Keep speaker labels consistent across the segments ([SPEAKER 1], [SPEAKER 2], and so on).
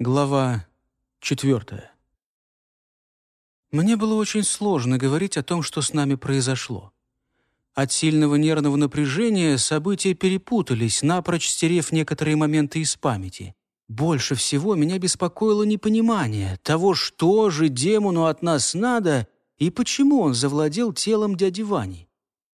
[SPEAKER 1] Глава четвертая. Мне было очень сложно говорить о том, что с нами произошло. От сильного нервного напряжения события перепутались, напрочь стерев некоторые моменты из памяти. Больше всего меня беспокоило непонимание того, что же демону от нас надо и почему он завладел телом дяди Вани.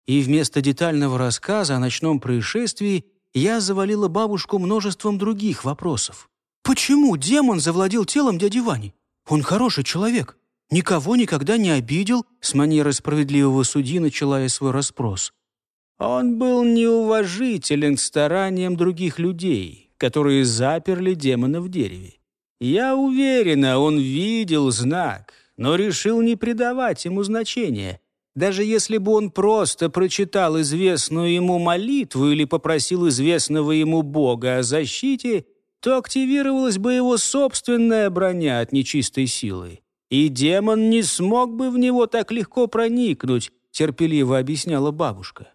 [SPEAKER 1] И вместо детального рассказа о ночном происшествии я завалила бабушку множеством других вопросов. Почему демон завладел телом дяди Вани? Он хороший человек. Никого никогда не обидел, с манерой справедливого судьи начала я свой расспрос.
[SPEAKER 2] Он был неуважителен к стараниям других людей, которые заперли демона в дереве. Я уверена, он видел знак, но решил не придавать ему значения. Даже если бы он просто прочитал известную ему молитву или попросил известного ему Бога о защите – то активировалась бы его собственная броня от нечистой силы. И демон не смог бы в него так легко проникнуть, терпеливо объясняла бабушка.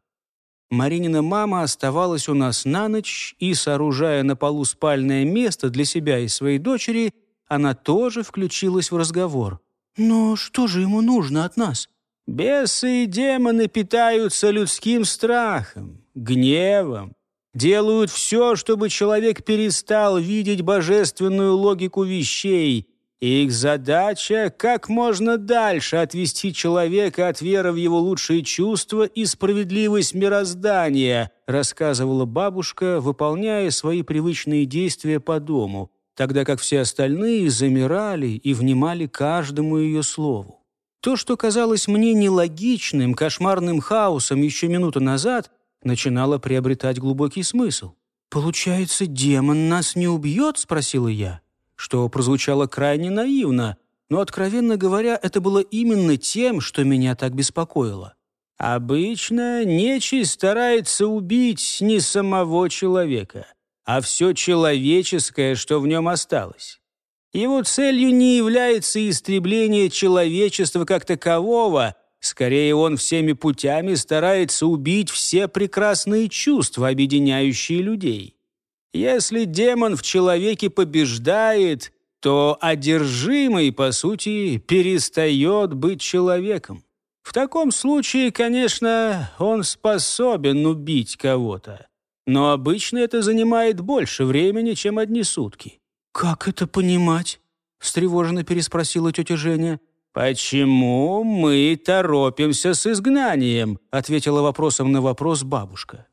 [SPEAKER 1] Маринина мама оставалась у нас на ночь, и, сооружая на полу спальное место для себя и своей дочери, она тоже включилась в разговор. «Но что же ему нужно от нас?»
[SPEAKER 2] «Бесы и демоны питаются людским страхом, гневом, делают все, чтобы человек перестал видеть божественную логику вещей. Их задача — как можно дальше отвести человека от веры в его лучшие чувства и справедливость мироздания, рассказывала бабушка, выполняя свои привычные действия по дому, тогда как все остальные замирали и внимали каждому ее слову. То, что казалось мне нелогичным, кошмарным хаосом еще минуту назад — начинала приобретать глубокий смысл. «Получается, демон нас не убьет?» — спросила я, что прозвучало крайне наивно, но, откровенно говоря, это было именно тем, что меня так беспокоило. «Обычно нечисть старается убить не самого человека, а все человеческое, что в нем осталось. Его целью не является истребление человечества как такового, Скорее, он всеми путями старается убить все прекрасные чувства, объединяющие людей. Если демон в человеке побеждает, то одержимый, по сути, перестает быть человеком. В таком случае, конечно, он способен убить кого-то. Но обычно это занимает больше времени, чем одни сутки.
[SPEAKER 1] «Как это понимать?» — встревоженно переспросила тетя Женя.
[SPEAKER 2] «Почему мы торопимся с изгнанием?» — ответила вопросом на вопрос бабушка.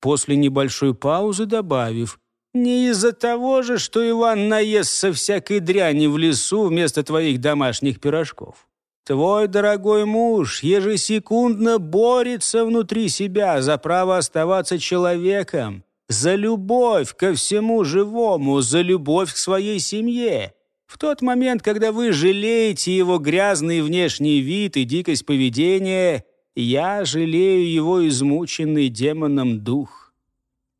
[SPEAKER 2] После небольшой паузы добавив, «Не из-за того же, что Иван наестся всякой дряни в лесу вместо твоих домашних пирожков. Твой дорогой муж ежесекундно борется внутри себя за право оставаться человеком, за любовь ко всему живому, за любовь к своей семье». В тот момент, когда вы жалеете его грязный внешний вид и дикость поведения, я жалею его измученный демоном дух».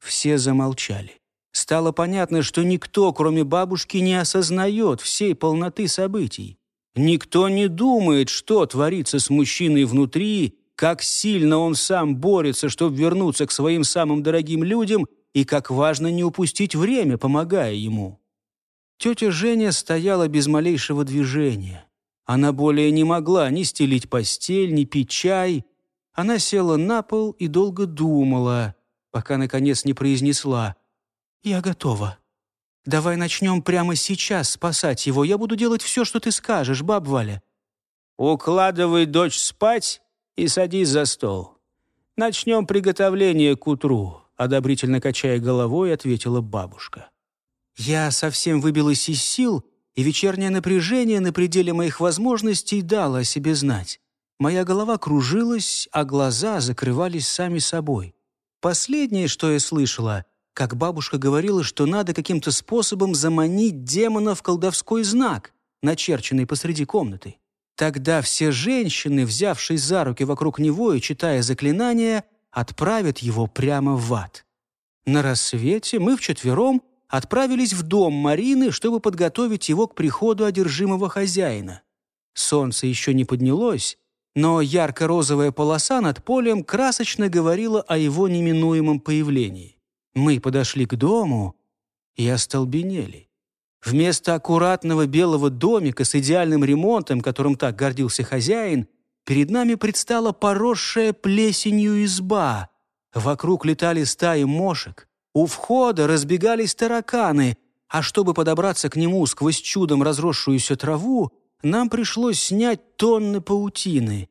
[SPEAKER 1] Все замолчали. Стало понятно, что никто, кроме бабушки, не осознает всей полноты событий. Никто не думает, что творится с мужчиной внутри, как сильно он сам борется, чтобы вернуться к своим самым дорогим людям, и как важно не упустить время, помогая ему. Тетя Женя стояла без малейшего движения. Она более не могла ни стелить постель, ни пить чай. Она села на пол и долго думала, пока, наконец, не произнесла «Я готова. Давай начнем прямо сейчас спасать его. Я буду делать все, что ты скажешь, баб Валя».
[SPEAKER 2] «Укладывай дочь спать и садись за стол. Начнем приготовление к утру», одобрительно качая головой, ответила бабушка.
[SPEAKER 1] Я совсем выбилась из сил, и вечернее напряжение на пределе моих возможностей дало о себе знать. Моя голова кружилась, а глаза закрывались сами собой. Последнее, что я слышала, как бабушка говорила, что надо каким-то способом заманить демона в колдовской знак, начерченный посреди комнаты. Тогда все женщины, взявшись за руки вокруг него и читая заклинания, отправят его прямо в ад. На рассвете мы вчетвером отправились в дом Марины, чтобы подготовить его к приходу одержимого хозяина. Солнце еще не поднялось, но ярко-розовая полоса над полем красочно говорила о его неминуемом появлении. Мы подошли к дому и остолбенели. Вместо аккуратного белого домика с идеальным ремонтом, которым так гордился хозяин, перед нами предстала поросшая плесенью изба. Вокруг летали стаи мошек. У входа разбегались тараканы, а чтобы подобраться к нему сквозь чудом разросшуюся траву, нам пришлось снять тонны паутины.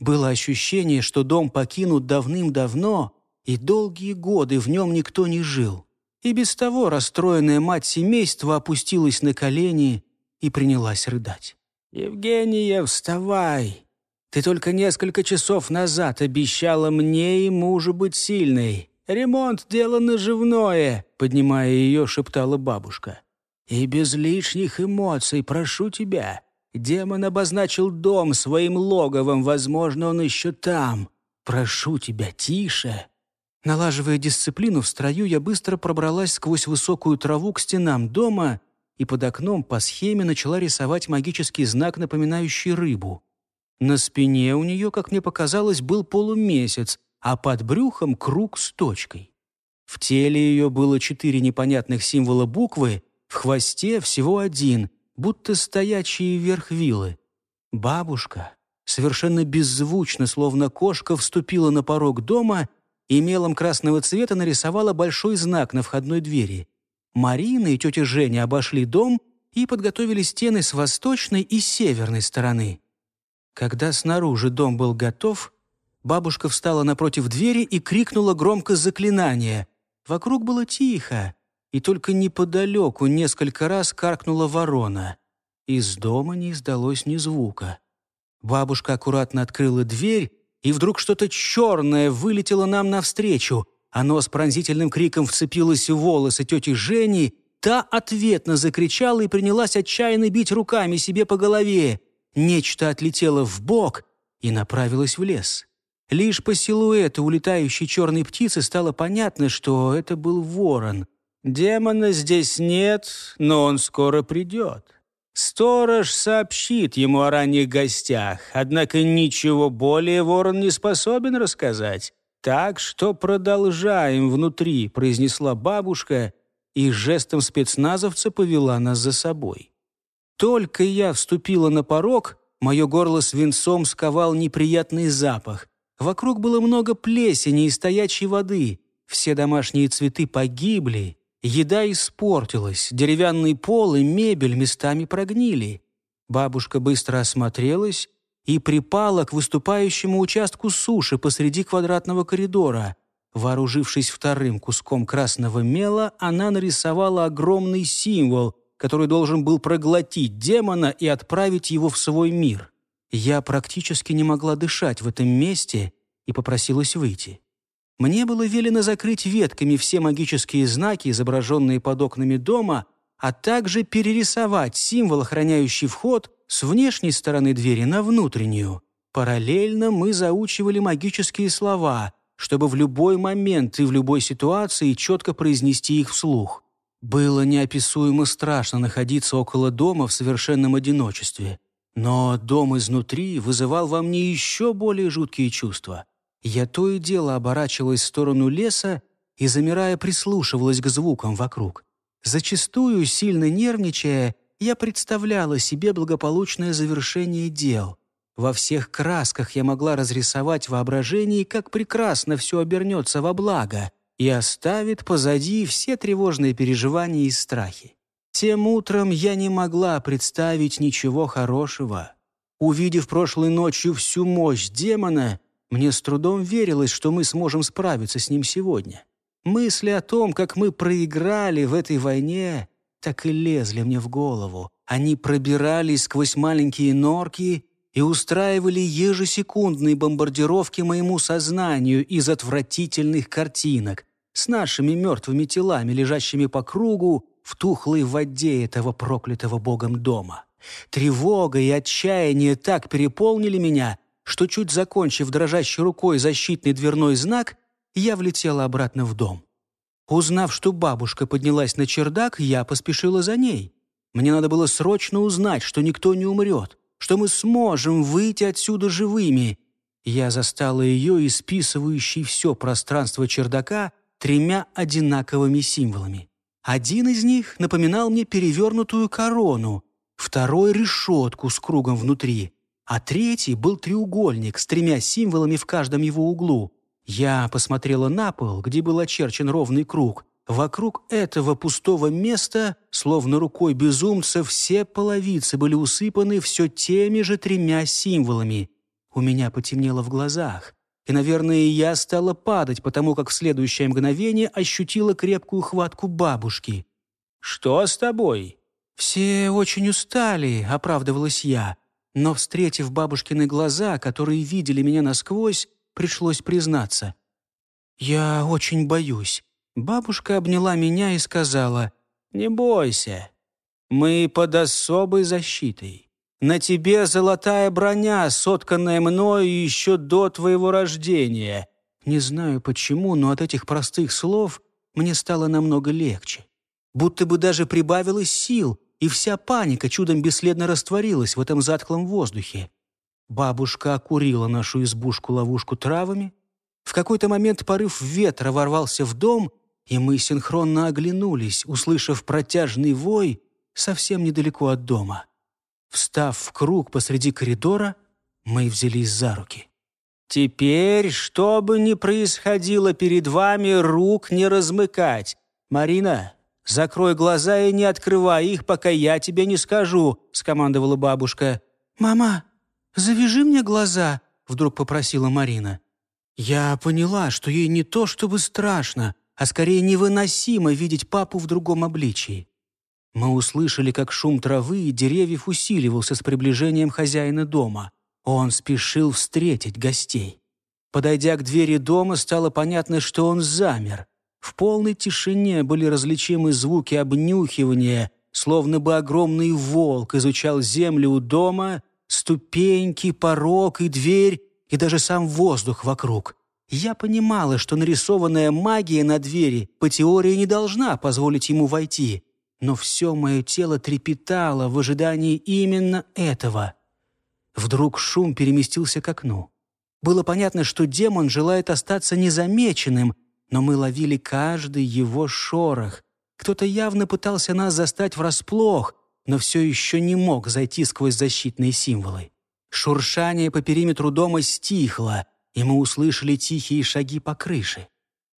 [SPEAKER 1] Было ощущение, что дом покинут давным-давно, и долгие годы в нем никто не жил. И без того расстроенная мать семейства опустилась на колени и принялась рыдать. «Евгения, вставай! Ты только несколько часов назад обещала мне и мужу быть сильной. Ремонт — дело наживное», — поднимая ее, шептала бабушка. «И без лишних эмоций, прошу тебя. Демон обозначил дом своим логовом, возможно, он еще там. Прошу тебя, тише». Налаживая дисциплину в строю, я быстро пробралась сквозь высокую траву к стенам дома и под окном по схеме начала рисовать магический знак, напоминающий рыбу. На спине у нее, как мне показалось, был полумесяц, а под брюхом круг с точкой. В теле ее было четыре непонятных символа буквы, в хвосте всего один, будто стоячие вверх вилы. Бабушка совершенно беззвучно, словно кошка, вступила на порог дома и мелом красного цвета нарисовала большой знак на входной двери. Марина и тетя Женя обошли дом и подготовили стены с восточной и северной стороны. Когда снаружи дом был готов, бабушка встала напротив двери и крикнула громко заклинание. Вокруг было тихо, и только неподалеку несколько раз каркнула ворона. Из дома не издалось ни звука. Бабушка аккуратно открыла дверь и вдруг что-то черное вылетело нам навстречу. Оно с пронзительным криком вцепилось в волосы тети Жени, та ответно закричала и принялась отчаянно бить руками себе по голове. Нечто отлетело в бок и направилось в лес. Лишь по силуэту улетающей черной птицы стало понятно, что это был ворон. Демона здесь нет, но он скоро придет. Сторож сообщит ему о ранних гостях, однако ничего более ворон не способен рассказать. «Так что продолжаем внутри», — произнесла бабушка и жестом спецназовца повела нас за собой. Только я вступила на порог, мое горло свинцом сковал неприятный запах. Вокруг было много плесени и стоячей воды. Все домашние цветы погибли, Еда испортилась, деревянный пол и мебель местами прогнили. Бабушка быстро осмотрелась и припала к выступающему участку суши посреди квадратного коридора. Вооружившись вторым куском красного мела, она нарисовала огромный символ, который должен был проглотить демона и отправить его в свой мир. Я практически не могла дышать в этом месте и попросилась выйти. Мне было велено закрыть ветками все магические знаки, изображенные под окнами дома, а также перерисовать символ, охраняющий вход, с внешней стороны двери на внутреннюю. Параллельно мы заучивали магические слова, чтобы в любой момент и в любой ситуации четко произнести их вслух. Было неописуемо страшно находиться около дома в совершенном одиночестве. Но дом изнутри вызывал во мне еще более жуткие чувства. Я то и дело оборачивалась в сторону леса и, замирая, прислушивалась к звукам вокруг. Зачастую, сильно нервничая, я представляла себе благополучное завершение дел. Во всех красках я могла разрисовать воображение, как прекрасно все обернется во благо и оставит позади все тревожные переживания и страхи. Тем утром я не могла представить ничего хорошего. Увидев прошлой ночью всю мощь демона, мне с трудом верилось, что мы сможем справиться с ним сегодня. Мысли о том, как мы проиграли в этой войне, так и лезли мне в голову. Они пробирались сквозь маленькие норки и устраивали ежесекундные бомбардировки моему сознанию из отвратительных картинок с нашими мертвыми телами, лежащими по кругу в тухлой воде этого проклятого богом дома. Тревога и отчаяние так переполнили меня, что, чуть закончив дрожащей рукой защитный дверной знак, я влетела обратно в дом. Узнав, что бабушка поднялась на чердак, я поспешила за ней. Мне надо было срочно узнать, что никто не умрет, что мы сможем выйти отсюда живыми. Я застала ее, исписывающей все пространство чердака, тремя одинаковыми символами. Один из них напоминал мне перевернутую корону, второй — решетку с кругом внутри, а третий был треугольник с тремя символами в каждом его углу. Я посмотрела на пол, где был очерчен ровный круг. Вокруг этого пустого места, словно рукой безумца, все половицы были усыпаны все теми же тремя символами. У меня потемнело в глазах. И, наверное, я стала падать, потому как в следующее мгновение ощутила крепкую хватку бабушки.
[SPEAKER 2] «Что с тобой?»
[SPEAKER 1] «Все очень устали», — оправдывалась я. Но, встретив бабушкины глаза, которые видели меня насквозь, пришлось признаться. «Я очень боюсь». Бабушка обняла меня и сказала, «Не бойся, мы под особой защитой. На тебе золотая броня, сотканная мною еще до твоего рождения». Не знаю почему, но от этих простых слов мне стало намного легче. Будто бы даже прибавилось сил, и вся паника чудом бесследно растворилась в этом затхлом воздухе. Бабушка окурила нашу избушку-ловушку травами. В какой-то момент порыв ветра ворвался в дом, и мы синхронно оглянулись, услышав протяжный вой совсем недалеко от дома. Встав в круг посреди коридора, мы взялись за руки.
[SPEAKER 2] «Теперь, что бы ни происходило перед вами, рук не размыкать. Марина, закрой глаза и не открывай их, пока я тебе не скажу», — скомандовала бабушка.
[SPEAKER 1] «Мама, завяжи мне глаза», — вдруг попросила Марина. Я поняла, что ей не то чтобы страшно, а скорее невыносимо видеть папу в другом обличии. Мы услышали, как шум травы и деревьев усиливался с приближением хозяина дома. Он спешил встретить гостей. Подойдя к двери дома, стало понятно, что он замер. В полной тишине были различимы звуки обнюхивания, словно бы огромный волк изучал землю у дома, ступеньки, порог и дверь, и даже сам воздух вокруг. Я понимала, что нарисованная магия на двери по теории не должна позволить ему войти, но все мое тело трепетало в ожидании именно этого. Вдруг шум переместился к окну. Было понятно, что демон желает остаться незамеченным, но мы ловили каждый его шорох. Кто-то явно пытался нас застать врасплох, но все еще не мог зайти сквозь защитные символы. Шуршание по периметру дома стихло — и мы услышали тихие шаги по крыше.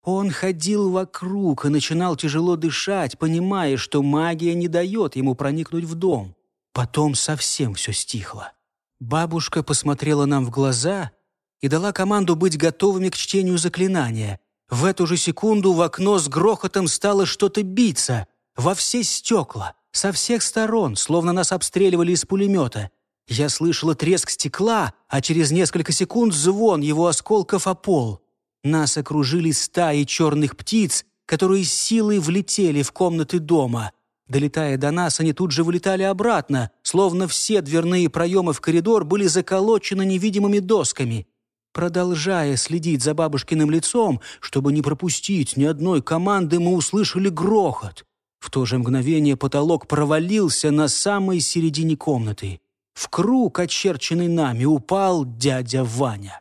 [SPEAKER 1] Он ходил вокруг и начинал тяжело дышать, понимая, что магия не дает ему проникнуть в дом. Потом совсем все стихло. Бабушка посмотрела нам в глаза и дала команду быть готовыми к чтению заклинания. В эту же секунду в окно с грохотом стало что-то биться. Во все стекла, со всех сторон, словно нас обстреливали из пулемета. Я слышала треск стекла, а через несколько секунд звон его осколков о пол. Нас окружили стаи черных птиц, которые силой влетели в комнаты дома. Долетая до нас, они тут же вылетали обратно, словно все дверные проемы в коридор были заколочены невидимыми досками. Продолжая следить за бабушкиным лицом, чтобы не пропустить ни одной команды, мы услышали грохот. В то же мгновение потолок провалился на самой середине комнаты. В круг, очерченный нами, упал дядя Ваня.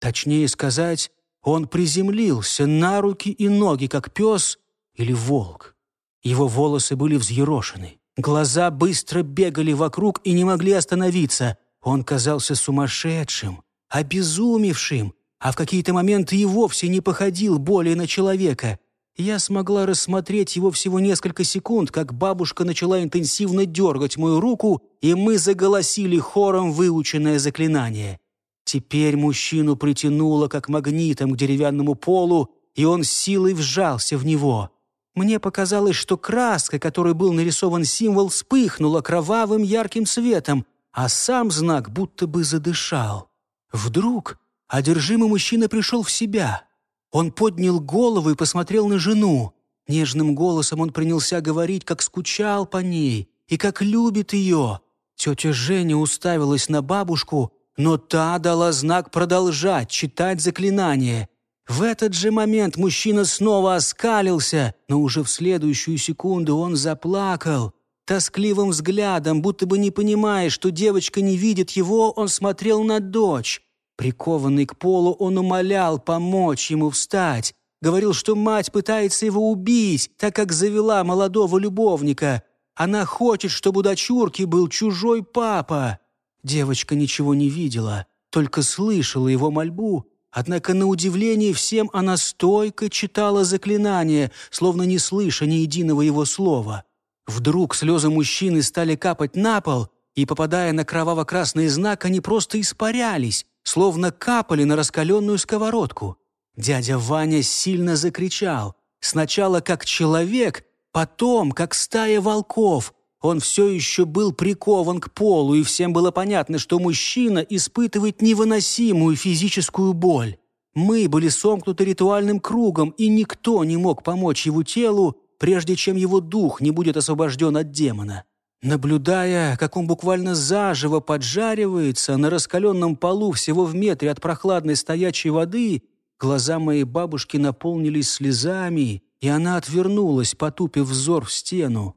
[SPEAKER 1] Точнее сказать, он приземлился на руки и ноги, как пес или волк. Его волосы были взъерошены. Глаза быстро бегали вокруг и не могли остановиться. Он казался сумасшедшим, обезумевшим, а в какие-то моменты и вовсе не походил более на человека. Я смогла рассмотреть его всего несколько секунд, как бабушка начала интенсивно дергать мою руку, и мы заголосили хором выученное заклинание. Теперь мужчину притянуло, как магнитом, к деревянному полу, и он силой вжался в него. Мне показалось, что краска, которой был нарисован символ, вспыхнула кровавым ярким светом, а сам знак будто бы задышал. Вдруг одержимый мужчина пришел в себя — он поднял голову и посмотрел на жену. Нежным голосом он принялся говорить, как скучал по ней и как любит ее. Тетя Женя уставилась на бабушку, но та дала знак продолжать читать заклинание. В этот же момент мужчина снова оскалился, но уже в следующую секунду он заплакал. Тоскливым взглядом, будто бы не понимая, что девочка не видит его, он смотрел на дочь. Прикованный к полу, он умолял помочь ему встать. Говорил, что мать пытается его убить, так как завела молодого любовника. Она хочет, чтобы у дочурки был чужой папа. Девочка ничего не видела, только слышала его мольбу. Однако, на удивление всем, она стойко читала заклинание, словно не слыша ни единого его слова. Вдруг слезы мужчины стали капать на пол, и, попадая на кроваво-красный знак, они просто испарялись, словно капали на раскаленную сковородку. Дядя Ваня сильно закричал. Сначала как человек, потом как стая волков. Он все еще был прикован к полу, и всем было понятно, что мужчина испытывает невыносимую физическую боль. Мы были сомкнуты ритуальным кругом, и никто не мог помочь его телу, прежде чем его дух не будет освобожден от демона. Наблюдая, как он буквально заживо поджаривается на раскаленном полу всего в метре от прохладной стоячей воды, глаза моей бабушки наполнились слезами, и она отвернулась, потупив взор в стену.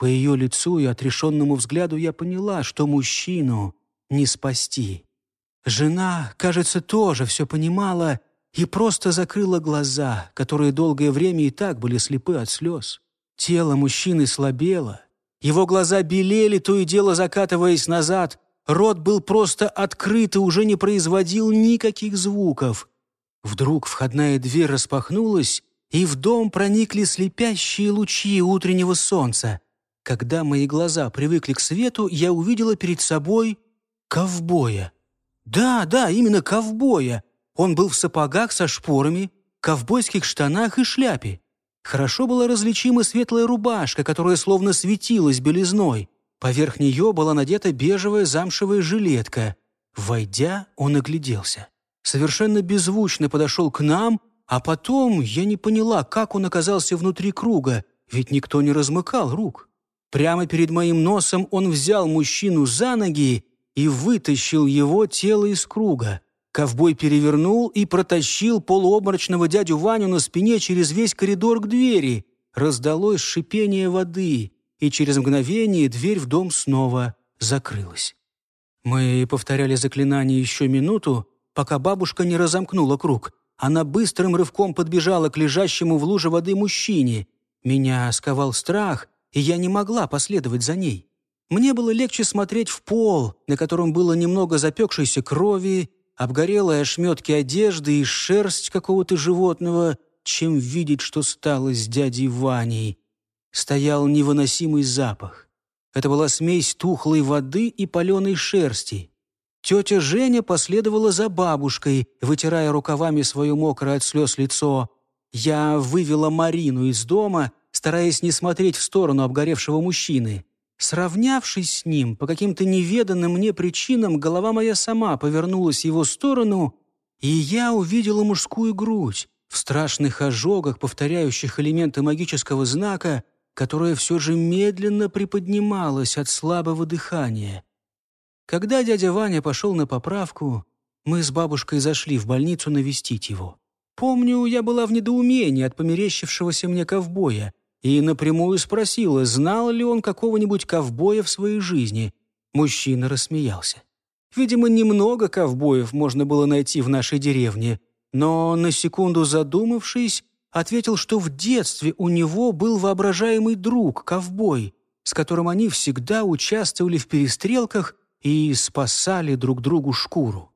[SPEAKER 1] По ее лицу и отрешенному взгляду я поняла, что мужчину не спасти. Жена, кажется, тоже все понимала и просто закрыла глаза, которые долгое время и так были слепы от слез. Тело мужчины слабело, его глаза белели, то и дело закатываясь назад. Рот был просто открыт и уже не производил никаких звуков. Вдруг входная дверь распахнулась, и в дом проникли слепящие лучи утреннего солнца. Когда мои глаза привыкли к свету, я увидела перед собой ковбоя. Да, да, именно ковбоя. Он был в сапогах со шпорами, ковбойских штанах и шляпе. Хорошо была различима светлая рубашка, которая словно светилась белизной. Поверх нее была надета бежевая замшевая жилетка. Войдя, он огляделся. Совершенно беззвучно подошел к нам, а потом я не поняла, как он оказался внутри круга, ведь никто не размыкал рук. Прямо перед моим носом он взял мужчину за ноги и вытащил его тело из круга. Ковбой перевернул и протащил полуобморочного дядю Ваню на спине через весь коридор к двери. Раздалось шипение воды, и через мгновение дверь в дом снова закрылась. Мы повторяли заклинание еще минуту, пока бабушка не разомкнула круг. Она быстрым рывком подбежала к лежащему в луже воды мужчине. Меня сковал страх, и я не могла последовать за ней. Мне было легче смотреть в пол, на котором было немного запекшейся крови, обгорелые ошметки одежды и шерсть какого-то животного, чем видеть, что стало с дядей Ваней. Стоял невыносимый запах. Это была смесь тухлой воды и паленой шерсти. Тетя Женя последовала за бабушкой, вытирая рукавами свое мокрое от слез лицо. Я вывела Марину из дома, стараясь не смотреть в сторону обгоревшего мужчины. Сравнявшись с ним, по каким-то неведанным мне причинам, голова моя сама повернулась в его сторону, и я увидела мужскую грудь в страшных ожогах, повторяющих элементы магического знака, которая все же медленно приподнималась от слабого дыхания. Когда дядя Ваня пошел на поправку, мы с бабушкой зашли в больницу навестить его. Помню, я была в недоумении от померещившегося мне ковбоя и напрямую спросила, знал ли он какого-нибудь ковбоя в своей жизни. Мужчина рассмеялся. Видимо, немного ковбоев можно было найти в нашей деревне, но, на секунду задумавшись, ответил, что в детстве у него был воображаемый друг, ковбой, с которым они всегда участвовали в перестрелках и спасали друг другу шкуру.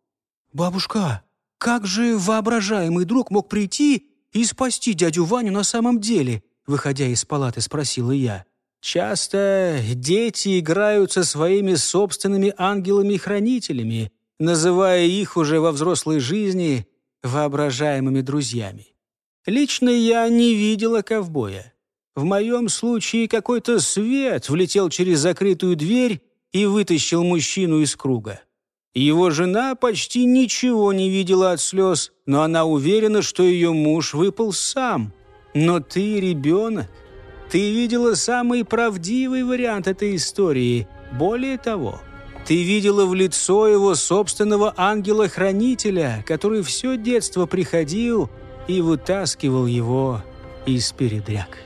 [SPEAKER 1] «Бабушка, как же воображаемый друг мог прийти и спасти дядю Ваню на самом деле?» Выходя из палаты, спросила я. «Часто дети играют со своими собственными ангелами-хранителями, называя их уже во взрослой жизни воображаемыми друзьями. Лично я не видела ковбоя. В моем случае какой-то свет влетел через закрытую дверь и вытащил мужчину из круга. Его жена почти ничего не видела от слез, но она уверена, что ее муж выпал сам – но ты ребенок. Ты видела самый правдивый вариант этой истории. Более того, ты видела в лицо его собственного ангела-хранителя, который все детство приходил и вытаскивал его из передряг.